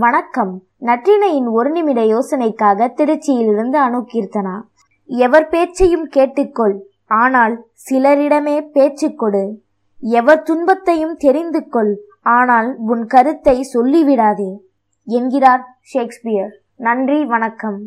வணக்கம். நற்றினையின் ஒரு நிமிட யோசனைக்காக திருச்சியிலிருந்து அணுகீர்த்தனா எவர் பேச்சையும் கேட்டுக்கொள். ஆனால் சிலரிடமே பேச்சு கொடு. எவர் துன்பத்தையும் தெரிந்து கொள் ஆனால் உன் கருத்தை சொல்லிவிடாதே. என்கிறார் ஷேக்ஸ்பியர். நன்றி வணக்கம்.